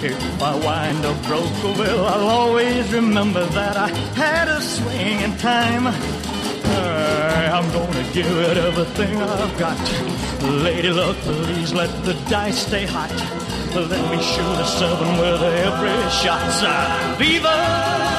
If I wind up broke, well, I'll always remember that I had a swing in time. I'm gonna give it everything I've got. Lady luck, please let the dice stay hot. Let me shoot a seven with every shot. Viva